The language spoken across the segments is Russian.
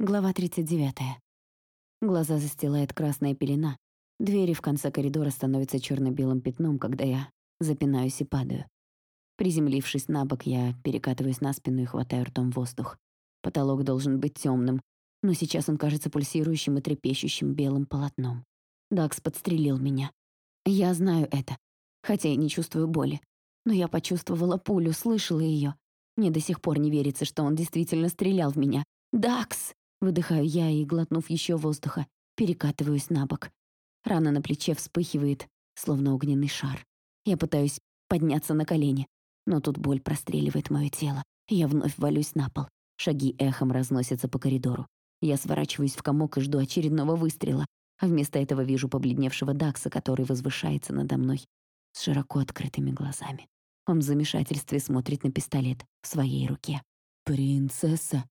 Глава 39. Глаза застилает красная пелена. Двери в конце коридора становятся черно белым пятном, когда я запинаюсь и падаю. Приземлившись на бок, я перекатываюсь на спину и хватаю ртом воздух. Потолок должен быть темным, но сейчас он кажется пульсирующим и трепещущим белым полотном. Дакс подстрелил меня. Я знаю это, хотя и не чувствую боли. Но я почувствовала пулю, слышала ее. Мне до сих пор не верится, что он действительно стрелял в меня. «Дакс!» Выдыхаю я и, глотнув еще воздуха, перекатываюсь на бок. Рана на плече вспыхивает, словно огненный шар. Я пытаюсь подняться на колени, но тут боль простреливает мое тело. Я вновь валюсь на пол. Шаги эхом разносятся по коридору. Я сворачиваюсь в комок и жду очередного выстрела, а вместо этого вижу побледневшего Дакса, который возвышается надо мной с широко открытыми глазами. Он в замешательстве смотрит на пистолет в своей руке. «Принцесса!»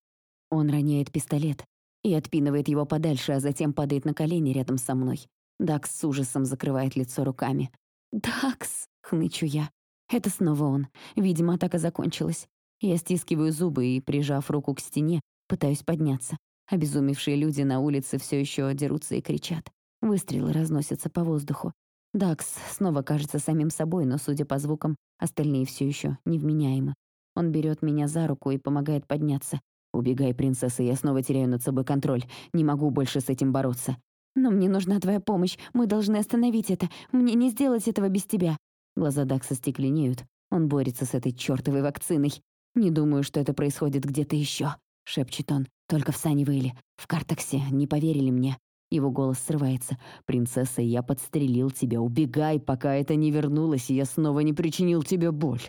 Он роняет пистолет и отпинывает его подальше, а затем падает на колени рядом со мной. Дакс с ужасом закрывает лицо руками. «Дакс!» — хнычу я. Это снова он. Видимо, атака закончилась. Я стискиваю зубы и, прижав руку к стене, пытаюсь подняться. Обезумевшие люди на улице все еще дерутся и кричат. Выстрелы разносятся по воздуху. Дакс снова кажется самим собой, но, судя по звукам, остальные все еще невменяемы. Он берет меня за руку и помогает подняться, «Убегай, принцесса, я снова теряю над собой контроль. Не могу больше с этим бороться». «Но мне нужна твоя помощь. Мы должны остановить это. Мне не сделать этого без тебя». Глаза Дакса стекленеют. Он борется с этой чёртовой вакциной. «Не думаю, что это происходит где-то ещё», — шепчет он. «Только в Саннивейле. В Картаксе. Не поверили мне». Его голос срывается. «Принцесса, я подстрелил тебя. Убегай, пока это не вернулось, и я снова не причинил тебе боль».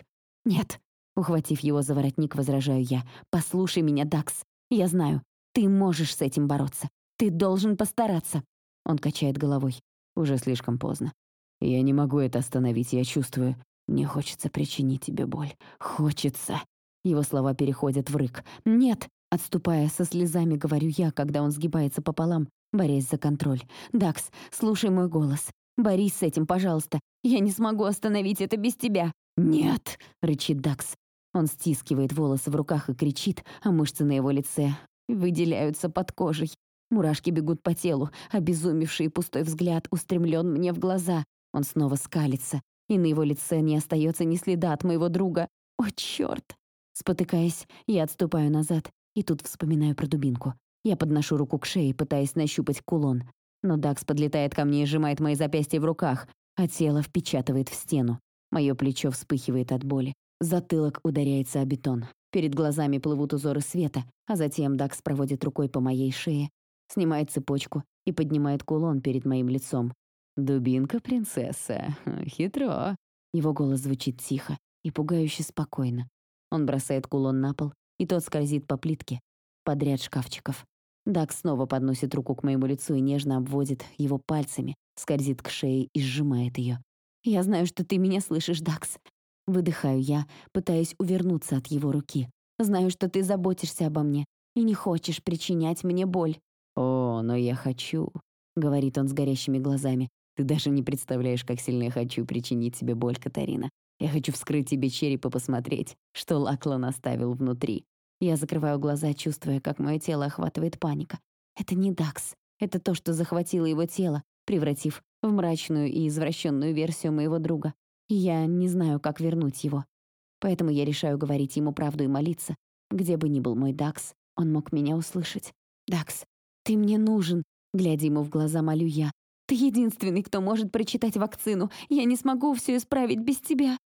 «Нет», Ухватив его за воротник, возражаю я. «Послушай меня, Дакс. Я знаю, ты можешь с этим бороться. Ты должен постараться». Он качает головой. Уже слишком поздно. Я не могу это остановить, я чувствую. Мне хочется причинить тебе боль. Хочется. Его слова переходят в рык. «Нет!» Отступая со слезами, говорю я, когда он сгибается пополам, борясь за контроль. «Дакс, слушай мой голос. Борись с этим, пожалуйста. Я не смогу остановить это без тебя». «Нет!» — рычит Дакс. Он стискивает волосы в руках и кричит, а мышцы на его лице выделяются под кожей. Мурашки бегут по телу, обезумевший и пустой взгляд устремлен мне в глаза. Он снова скалится, и на его лице не остается ни следа от моего друга. О, черт! Спотыкаясь, я отступаю назад, и тут вспоминаю про дубинку. Я подношу руку к шее, пытаясь нащупать кулон. Но Дакс подлетает ко мне и сжимает мои запястья в руках, а тело впечатывает в стену. Мое плечо вспыхивает от боли. Затылок ударяется о бетон. Перед глазами плывут узоры света, а затем Дакс проводит рукой по моей шее, снимает цепочку и поднимает кулон перед моим лицом. «Дубинка, принцесса. Хитро». Его голос звучит тихо и пугающе спокойно. Он бросает кулон на пол, и тот скользит по плитке, подряд шкафчиков. Дакс снова подносит руку к моему лицу и нежно обводит его пальцами, скользит к шее и сжимает ее. «Я знаю, что ты меня слышишь, Дакс. Выдыхаю я, пытаясь увернуться от его руки. Знаю, что ты заботишься обо мне и не хочешь причинять мне боль. «О, но я хочу», — говорит он с горящими глазами. «Ты даже не представляешь, как сильно я хочу причинить тебе боль, Катарина. Я хочу вскрыть тебе череп и посмотреть, что Лаклан оставил внутри». Я закрываю глаза, чувствуя, как мое тело охватывает паника. Это не Дакс. Это то, что захватило его тело, превратив в мрачную и извращенную версию моего друга я не знаю, как вернуть его. Поэтому я решаю говорить ему правду и молиться. Где бы ни был мой Дакс, он мог меня услышать. «Дакс, ты мне нужен!» Глядя ему в глаза, молю я. «Ты единственный, кто может прочитать вакцину. Я не смогу все исправить без тебя!»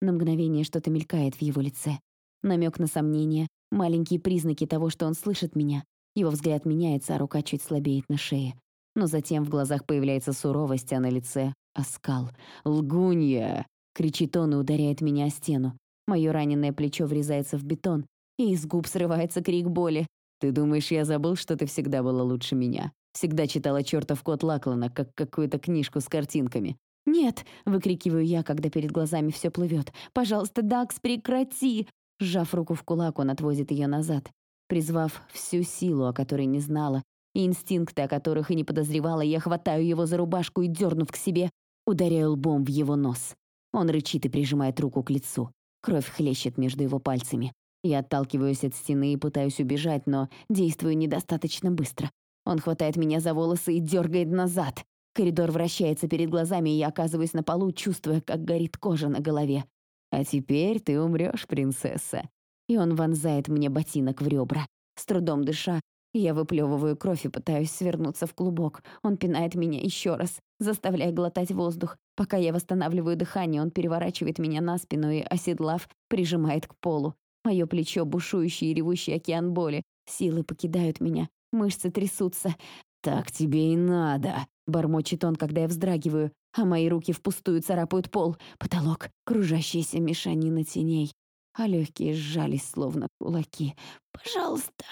На мгновение что-то мелькает в его лице. Намек на сомнение, маленькие признаки того, что он слышит меня. Его взгляд меняется, а рука чуть слабеет на шее. Но затем в глазах появляется суровость, а на лице — оскал. «Лгунья!» — кричит он и ударяет меня о стену. Мое раненое плечо врезается в бетон, и из губ срывается крик боли. «Ты думаешь, я забыл, что ты всегда была лучше меня? Всегда читала чертов кот Лаклана, как какую-то книжку с картинками?» «Нет!» — выкрикиваю я, когда перед глазами все плывет. «Пожалуйста, Дакс, прекрати!» Сжав руку в кулак, он отводит ее назад. Призвав всю силу, о которой не знала, и инстинкты, о которых и не подозревала, я хватаю его за рубашку и, дернув к себе, ударяю лбом в его нос. Он рычит и прижимает руку к лицу. Кровь хлещет между его пальцами. Я отталкиваюсь от стены и пытаюсь убежать, но действую недостаточно быстро. Он хватает меня за волосы и дергает назад. Коридор вращается перед глазами, и я оказываюсь на полу, чувствуя, как горит кожа на голове. «А теперь ты умрешь, принцесса». И он вонзает мне ботинок в ребра. С трудом дыша, я выплевываю кровь и пытаюсь свернуться в клубок. Он пинает меня еще раз, заставляя глотать воздух. Пока я восстанавливаю дыхание, он переворачивает меня на спину и, оседлав, прижимает к полу. Мое плечо, бушующий и ревущий океан боли. Силы покидают меня, мышцы трясутся. «Так тебе и надо», — бормочет он, когда я вздрагиваю, а мои руки впустую царапают пол, потолок, кружащаяся мешанина теней, а легкие сжались, словно кулаки. «Пожалуйста!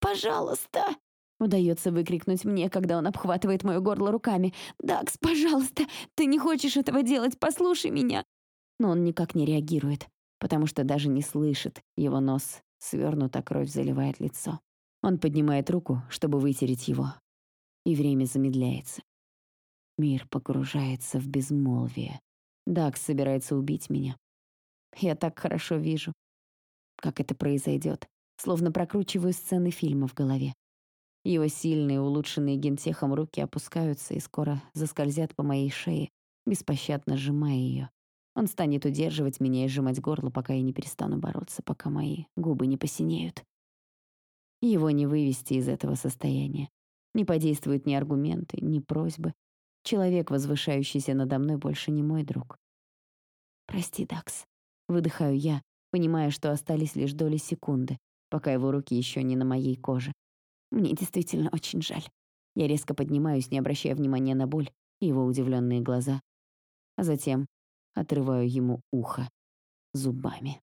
Пожалуйста!» Удается выкрикнуть мне, когда он обхватывает мое горло руками. «Дакс, пожалуйста! Ты не хочешь этого делать! Послушай меня!» Но он никак не реагирует потому что даже не слышит. Его нос свернут, а кровь заливает лицо. Он поднимает руку, чтобы вытереть его. И время замедляется. Мир погружается в безмолвие. Дакс собирается убить меня. Я так хорошо вижу, как это произойдет, словно прокручиваю сцены фильма в голове. Его сильные, улучшенные гентехом руки опускаются и скоро заскользят по моей шее, беспощадно сжимая ее. Он станет удерживать меня и сжимать горло, пока я не перестану бороться, пока мои губы не посинеют. Его не вывести из этого состояния. Не подействуют ни аргументы, ни просьбы. Человек, возвышающийся надо мной, больше не мой друг. «Прости, Дакс», — выдыхаю я, понимая, что остались лишь доли секунды, пока его руки еще не на моей коже. Мне действительно очень жаль. Я резко поднимаюсь, не обращая внимания на боль и его удивленные глаза. А затем отрываю ему ухо зубами.